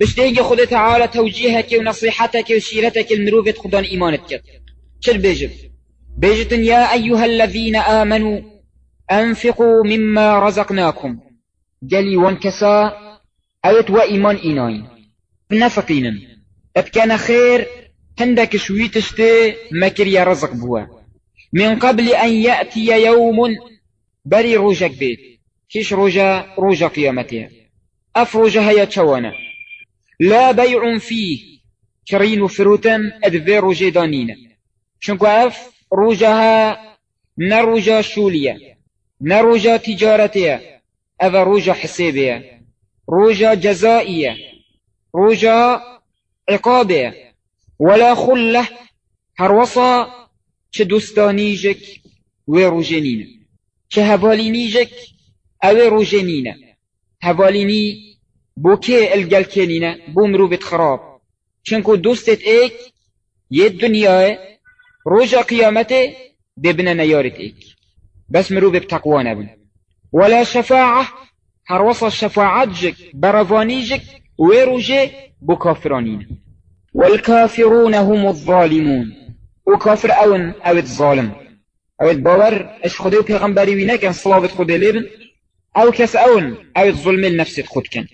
بشتيجي خد تعالى توجيهك ونصيحتك وشيرتك المروفة خدان إيمانتك شل بيجب بيجت يا أيها الذين آمنوا أنفقوا مما رزقناكم جلي وانكسا أيت وإيمان إيناين بنفقين ابكان خير هندك شوي تشتي مكر يا رزق بوا من قبل أن يأتي يوم بري روجك بيت كيش روجا روجا قيامتها أف روجا هيا تشوانا لا بيع فيه. كرين فروتم أدفي روجي دانينا. شنكو أف؟ روجها نروجا شولية نروجا تجارتها أفا روجا حسابية روجا جزائية روجا عقابية ولا خلة. هروصا چه ويروجينين چه أوي روجينين هفاليني بوكي الجلكينين بومرو بتخراب چنكو دوستت ايك يد دنيا روجا قيامته دبنا نيارت ايك. بس مرو بتقوانا بن. ولا شفاعة هروصا الشفاعات جك برفاني جك ويروجي بكافرانين والكافرون هم الظالمون. وكافر أون أو الظالم أو الباور إش خده پیغمبری وینه کن صلابت خده لیبن أو کس أون أو الظلم لنفسه خود کن